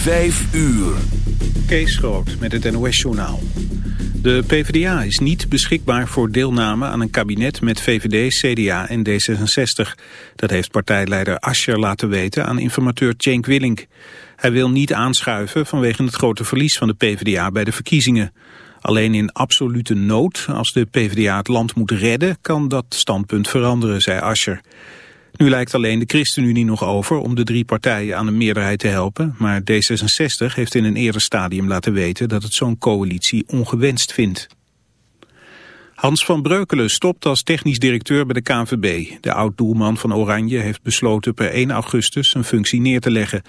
Vijf uur. Kees Groot met het NOS-journaal. De PvdA is niet beschikbaar voor deelname aan een kabinet met VVD, CDA en D66. Dat heeft partijleider Ascher laten weten aan informateur Cenk Willink. Hij wil niet aanschuiven vanwege het grote verlies van de PvdA bij de verkiezingen. Alleen in absolute nood, als de PvdA het land moet redden, kan dat standpunt veranderen, zei Ascher. Nu lijkt alleen de ChristenUnie nog over om de drie partijen aan een meerderheid te helpen, maar D66 heeft in een eerder stadium laten weten dat het zo'n coalitie ongewenst vindt. Hans van Breukelen stopt als technisch directeur bij de KNVB. De oud-doelman van Oranje heeft besloten per 1 augustus zijn functie neer te leggen.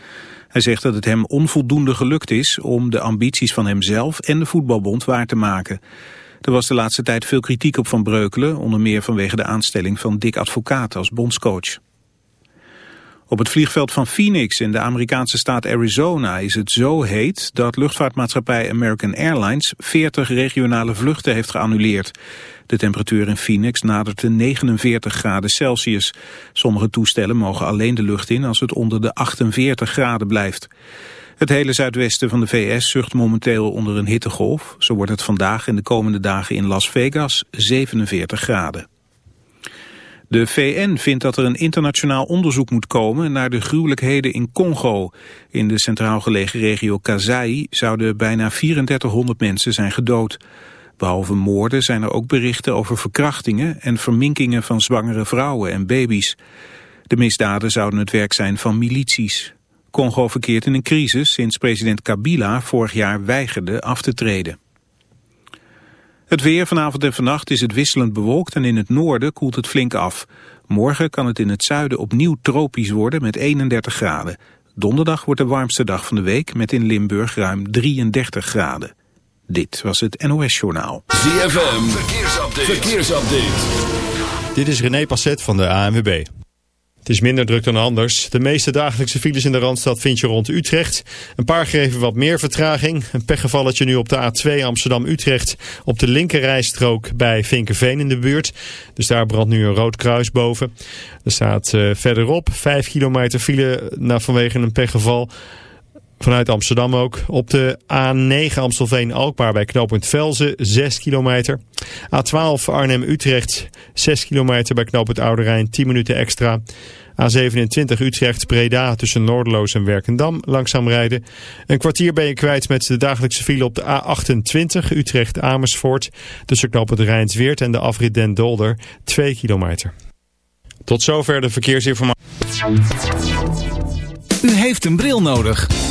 Hij zegt dat het hem onvoldoende gelukt is om de ambities van hemzelf en de voetbalbond waar te maken. Er was de laatste tijd veel kritiek op Van Breukelen, onder meer vanwege de aanstelling van Dick Advocaat als bondscoach. Op het vliegveld van Phoenix in de Amerikaanse staat Arizona is het zo heet dat luchtvaartmaatschappij American Airlines 40 regionale vluchten heeft geannuleerd. De temperatuur in Phoenix nadert de 49 graden Celsius. Sommige toestellen mogen alleen de lucht in als het onder de 48 graden blijft. Het hele zuidwesten van de VS zucht momenteel onder een hittegolf. Zo wordt het vandaag en de komende dagen in Las Vegas 47 graden. De VN vindt dat er een internationaal onderzoek moet komen naar de gruwelijkheden in Congo. In de centraal gelegen regio Kasai zouden bijna 3400 mensen zijn gedood. Behalve moorden zijn er ook berichten over verkrachtingen en verminkingen van zwangere vrouwen en baby's. De misdaden zouden het werk zijn van milities. Congo verkeert in een crisis sinds president Kabila vorig jaar weigerde af te treden. Het weer vanavond en vannacht is het wisselend bewolkt en in het noorden koelt het flink af. Morgen kan het in het zuiden opnieuw tropisch worden met 31 graden. Donderdag wordt de warmste dag van de week met in Limburg ruim 33 graden. Dit was het NOS Journaal. ZFM, verkeersupdate. verkeersupdate. Dit is René Passet van de ANWB. Het is minder druk dan anders. De meeste dagelijkse files in de Randstad vind je rond Utrecht. Een paar geven wat meer vertraging. Een pechgevalletje nu op de A2 Amsterdam-Utrecht. Op de linkerrijstrook bij Vinkenveen in de buurt. Dus daar brandt nu een rood kruis boven. Er staat uh, verderop 5 kilometer file vanwege een pechgeval. Vanuit Amsterdam ook. Op de A9 Amstelveen-Alkmaar bij knooppunt Velzen 6 kilometer. A12 Arnhem-Utrecht 6 kilometer bij knooppunt Oude Rijn 10 minuten extra. A27 Utrecht-Breda tussen Noordeloos en Werkendam langzaam rijden. Een kwartier ben je kwijt met de dagelijkse file op de A28 Utrecht-Amersfoort. Tussen knooppunt Rijnsweert en de afrit Den Dolder 2 kilometer. Tot zover de verkeersinformatie. U heeft een bril nodig.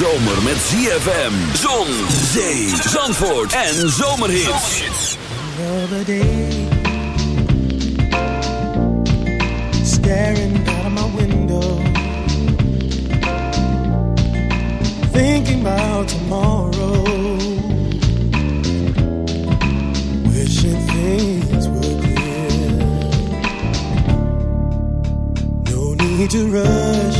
Zomer met ZFM, zon, zee, zandvoort en zomerhits. Another day, staring out of my window, thinking about tomorrow, wishing things were clear. No need to rush.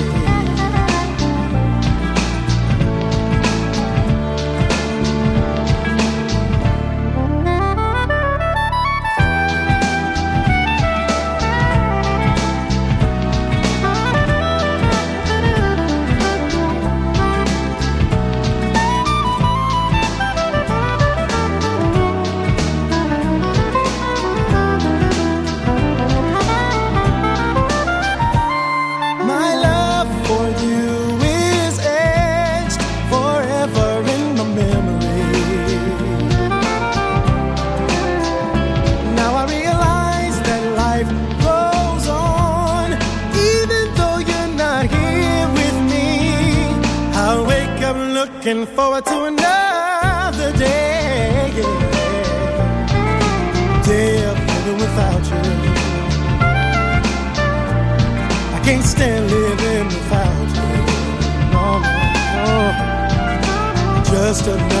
Just another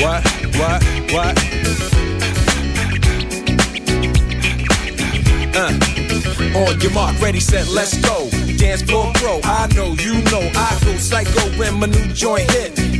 What? What? What? Uh. On your mark, ready, set, let's go. Dance floor pro, I know, you know, I go psycho when my new joint hit.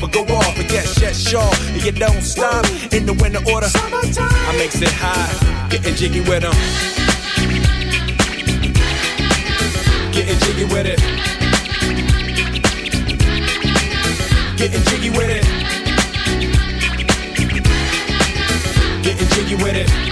but go off. And yes, yes, sure. And you don't stop in the winter order. Summertime. I makes it high, getting jiggy with them. Getting jiggy with it. Getting jiggy with it. Getting jiggy with it.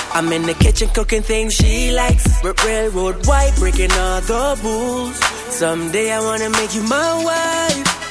I'm in the kitchen cooking things she likes. Railroad white, breaking all the rules. Someday I wanna make you my wife.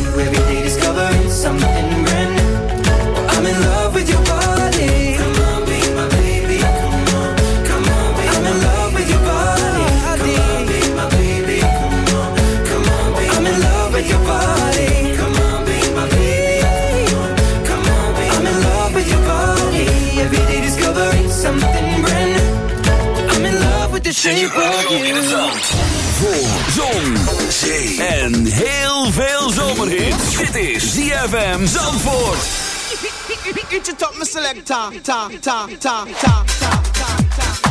ZFM Zandvoort. It's your top, my selector. Ta, ta, ta, ta, ta, ta, ta.